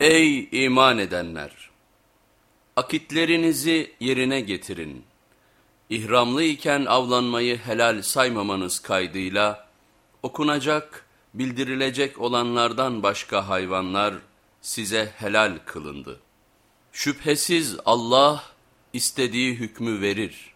Ey iman edenler! Akitlerinizi yerine getirin. İhramlı iken avlanmayı helal saymamanız kaydıyla, okunacak, bildirilecek olanlardan başka hayvanlar size helal kılındı. Şüphesiz Allah istediği hükmü verir.